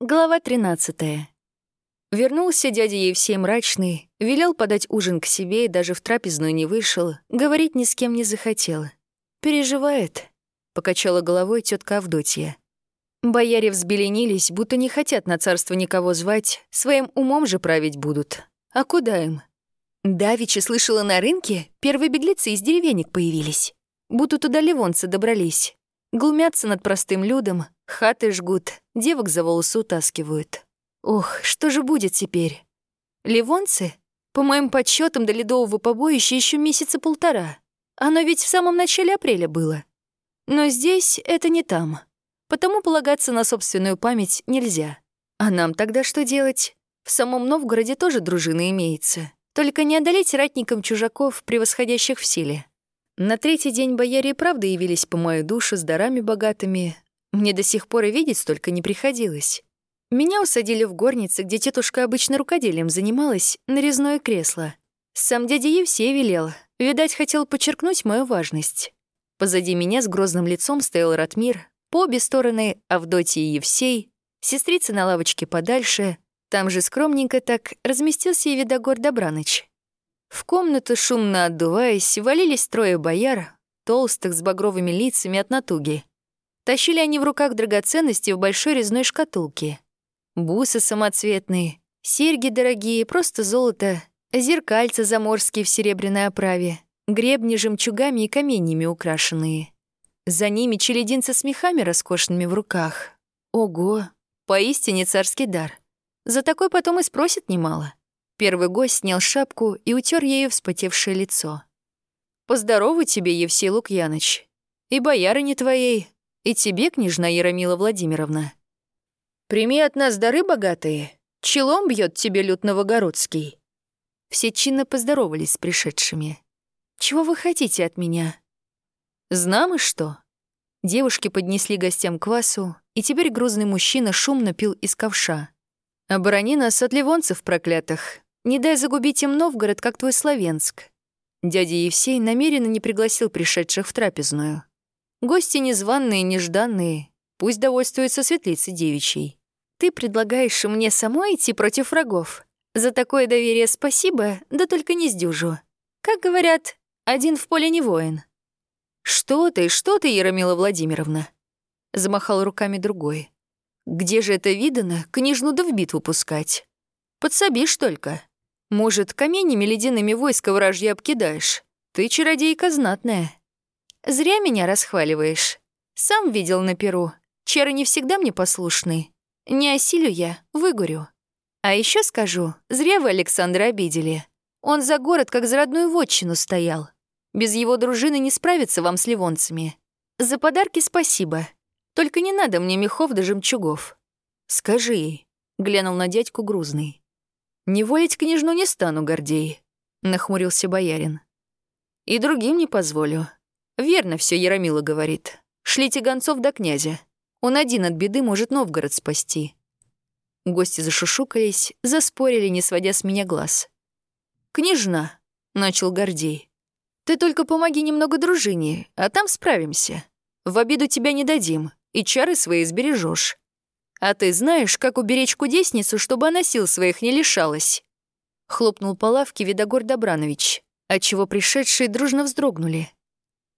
Глава 13. Вернулся дядя Евсей мрачный, велел подать ужин к себе и даже в трапезную не вышел, говорить ни с кем не захотел. «Переживает», — покачала головой тетка Авдотья. Бояре взбеленились, будто не хотят на царство никого звать, своим умом же править будут. А куда им? Давичи слышала на рынке, первые беглецы из деревенек появились. Будто туда ливонцы добрались. Глумятся над простым людом, хаты жгут, девок за волосы утаскивают. Ох, что же будет теперь? Ливонцы? По моим подсчетам до ледового побоища еще месяца полтора. Оно ведь в самом начале апреля было. Но здесь это не там. Потому полагаться на собственную память нельзя. А нам тогда что делать? В самом Новгороде тоже дружина имеется. Только не одолеть ратникам чужаков, превосходящих в силе. На третий день бояре и правда явились по мою душу с дарами богатыми. Мне до сих пор и видеть столько не приходилось. Меня усадили в горнице, где тетушка обычно рукоделием занималась, на резное кресло. Сам дядя Евсей велел. Видать, хотел подчеркнуть мою важность. Позади меня с грозным лицом стоял Ратмир, по обе стороны Авдотья и Евсей, сестрица на лавочке подальше, там же скромненько так разместился и Видогор Добраныч. В комнату, шумно отдуваясь, валились трое бояр, толстых с багровыми лицами от натуги. Тащили они в руках драгоценности в большой резной шкатулке. Бусы самоцветные, серьги дорогие, просто золото, зеркальца заморские в серебряной оправе, гребни жемчугами и каменьями украшенные. За ними челединцы с мехами роскошными в руках. Ого, поистине царский дар. За такой потом и спросят немало. Первый гость снял шапку и утер ею вспотевшее лицо. «Поздорову тебе, Евсей Лукьяныч. И боярыне твоей, и тебе, княжна Яромила Владимировна. Прими от нас дары богатые, челом бьет тебе лют Новогородский». Все чинно поздоровались с пришедшими. «Чего вы хотите от меня?» «Знамо что?» Девушки поднесли гостям квасу, и теперь грузный мужчина шумно пил из ковша. «Оборони нас от ливонцев проклятых, не дай загубить им Новгород, как твой Славенск. Дядя Евсей намеренно не пригласил пришедших в трапезную. Гости незваные, нежданные, пусть довольствуются светлицей девичьей. Ты предлагаешь мне самой идти против врагов. За такое доверие спасибо, да только не сдюжу. Как говорят, один в поле не воин. Что ты, что ты, Яромила Владимировна? Замахал руками другой. Где же это видано, княжну да в битву пускать? Подсобишь только. Может, каменями ледяными войска вражья обкидаешь? Ты чародейка знатная. Зря меня расхваливаешь. Сам видел на перу. Чары не всегда мне послушны. Не осилю я, выгорю. А еще скажу, зря вы Александра обидели. Он за город, как за родную вотчину стоял. Без его дружины не справиться вам с ливонцами. За подарки спасибо. Только не надо мне мехов да жемчугов. Скажи ей, глянул на дядьку грузный. «Не волить княжну не стану, Гордей», — нахмурился боярин. «И другим не позволю. Верно все Яромила говорит. Шлите гонцов до князя. Он один от беды может Новгород спасти». Гости зашушукались, заспорили, не сводя с меня глаз. «Княжна», — начал Гордей, — «ты только помоги немного дружине, а там справимся. В обиду тебя не дадим, и чары свои сбережешь. «А ты знаешь, как уберечь кудесницу, чтобы она сил своих не лишалась?» Хлопнул по лавке Видогор Добранович, отчего пришедшие дружно вздрогнули.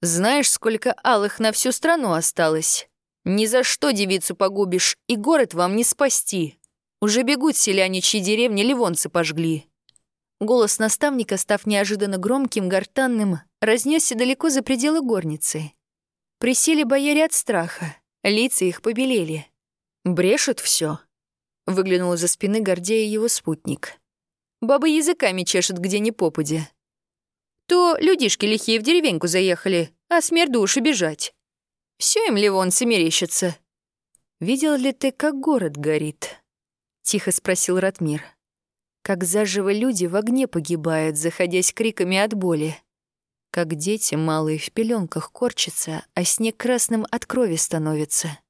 «Знаешь, сколько алых на всю страну осталось? Ни за что девицу погубишь, и город вам не спасти. Уже бегут селяне, чьи деревни ливонцы пожгли». Голос наставника, став неожиданно громким, гортанным, разнесся далеко за пределы горницы. Присели бояре от страха, лица их побелели. Брешет все. Выглянул из-за спины Гордея его спутник. Бабы языками чешут где ни попади. То людишки лихие в деревеньку заехали, а смерду уж и бежать. Все им ливонцы мерещится. «Видел ли ты, как город горит?» — тихо спросил Ратмир. «Как заживо люди в огне погибают, заходясь криками от боли. Как дети малые в пеленках корчатся, а снег красным от крови становится.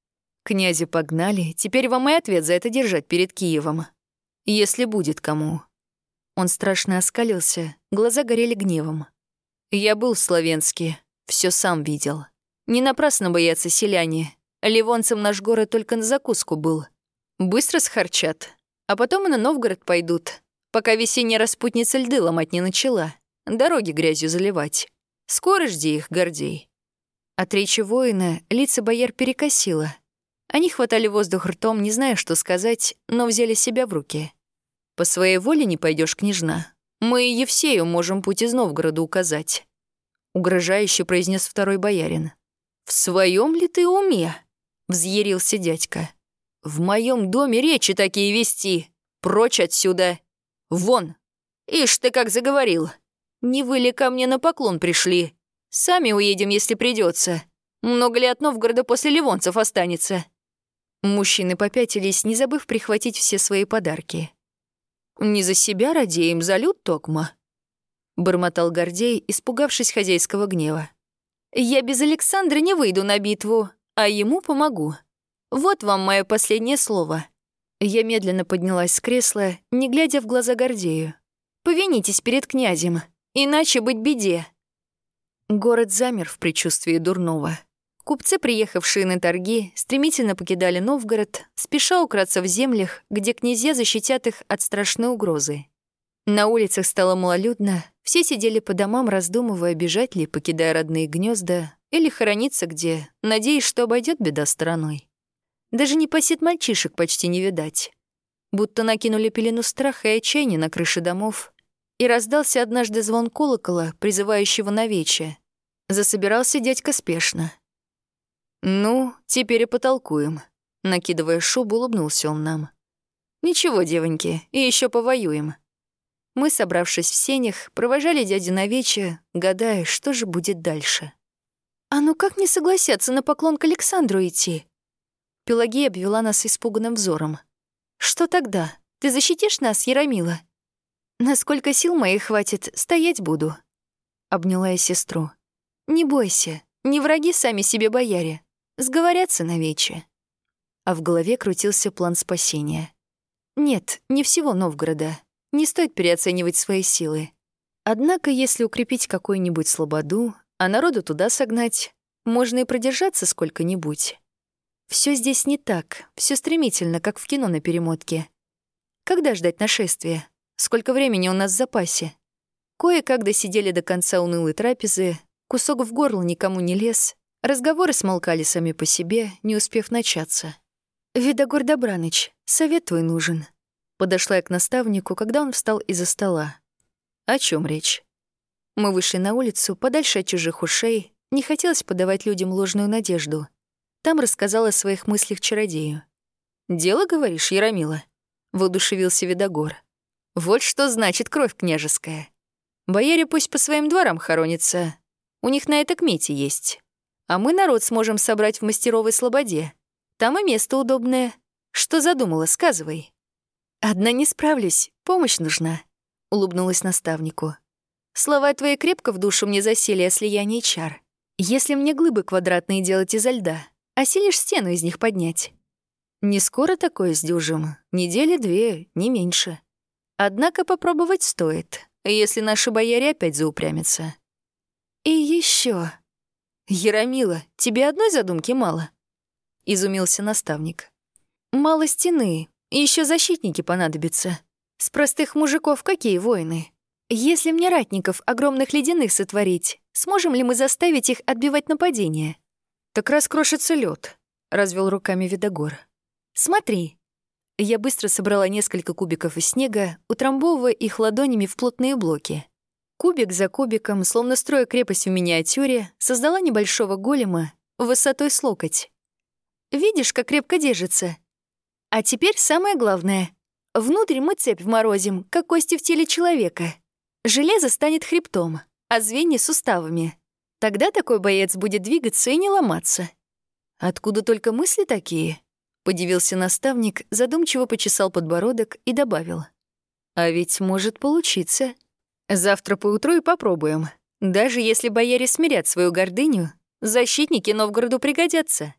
Князя погнали, теперь вам и ответ за это держать перед Киевом. Если будет кому. Он страшно оскалился, глаза горели гневом. Я был в Словенске, все сам видел. Не напрасно боятся селяне. Ливонцам наш город только на закуску был. Быстро схарчат, а потом и на Новгород пойдут, пока весенняя распутница льды ломать не начала, дороги грязью заливать. Скоро жди их, Гордей. От речи воина лица бояр перекосило. Они хватали воздух ртом, не зная, что сказать, но взяли себя в руки. «По своей воле не пойдешь, княжна. Мы и Евсею можем путь из Новгорода указать», — угрожающе произнес второй боярин. «В своем ли ты уме?» — взъярился дядька. «В моем доме речи такие вести. Прочь отсюда. Вон! Ишь ты как заговорил. Не вы ли ко мне на поклон пришли? Сами уедем, если придется. Много ли от Новгорода после ливонцев останется?» Мужчины попятились, не забыв прихватить все свои подарки. «Не за себя радеем, за люд токма», — бормотал Гордей, испугавшись хозяйского гнева. «Я без Александра не выйду на битву, а ему помогу. Вот вам мое последнее слово». Я медленно поднялась с кресла, не глядя в глаза Гордею. «Повинитесь перед князем, иначе быть беде». Город замер в предчувствии дурного. Купцы, приехавшие на торги, стремительно покидали Новгород, спеша украться в землях, где князья защитят их от страшной угрозы. На улицах стало малолюдно, все сидели по домам, раздумывая, бежать ли, покидая родные гнезда, или хорониться где, надеясь, что обойдет беда стороной. Даже не посет мальчишек почти не видать. Будто накинули пелену страха и отчаяния на крыши домов, и раздался однажды звон колокола, призывающего на вече. Засобирался дядька спешно — «Ну, теперь и потолкуем», — накидывая шубу, улыбнулся он нам. «Ничего, девоньки, и еще повоюем». Мы, собравшись в сенях, провожали дядю на вече, гадая, что же будет дальше. «А ну как не согласятся на поклон к Александру идти?» Пелагея обвела нас испуганным взором. «Что тогда? Ты защитишь нас, Яромила?» «Насколько сил моих хватит, стоять буду», — обняла я сестру. «Не бойся, не враги сами себе бояре. Сговорятся навече. А в голове крутился план спасения. Нет, не всего Новгорода. Не стоит переоценивать свои силы. Однако, если укрепить какую-нибудь слободу, а народу туда согнать, можно и продержаться сколько-нибудь. Все здесь не так, все стремительно, как в кино на перемотке. Когда ждать нашествия? Сколько времени у нас в запасе? Кое-как досидели до конца унылой трапезы, кусок в горло никому не лез, Разговоры смолкали сами по себе, не успев начаться. «Видогор Добраныч, совет твой нужен». Подошла я к наставнику, когда он встал из-за стола. «О чем речь?» Мы вышли на улицу, подальше от чужих ушей, не хотелось подавать людям ложную надежду. Там рассказала о своих мыслях чародею. «Дело, говоришь, Яромила?» — воодушевился Видогор. «Вот что значит кровь княжеская. Бояре пусть по своим дворам хоронятся. У них на это кмети есть. А мы народ сможем собрать в мастеровой слободе. Там и место удобное. Что задумала, сказывай». «Одна не справлюсь, помощь нужна», — улыбнулась наставнику. «Слова твои крепко в душу мне засели о слиянии чар. Если мне глыбы квадратные делать изо льда, осилишь стену из них поднять». «Не скоро такое сдюжим, недели две, не меньше. Однако попробовать стоит, если наши бояре опять заупрямятся». «И еще, «Яромила, тебе одной задумки мало?» — изумился наставник. «Мало стены, еще защитники понадобятся. С простых мужиков какие воины? Если мне ратников огромных ледяных сотворить, сможем ли мы заставить их отбивать нападение?» «Так раскрошится лед, развел руками Видогор. «Смотри». Я быстро собрала несколько кубиков из снега, утрамбовывая их ладонями в плотные блоки. Кубик за кубиком, словно строя крепость в миниатюре, создала небольшого голема высотой с локоть. Видишь, как крепко держится? А теперь самое главное. Внутрь мы цепь вморозим, как кости в теле человека. Железо станет хребтом, а звенья — суставами. Тогда такой боец будет двигаться и не ломаться. Откуда только мысли такие? Подивился наставник, задумчиво почесал подбородок и добавил. А ведь может получиться. Завтра поутру и попробуем. Даже если бояре смирят свою гордыню, защитники Новгороду пригодятся.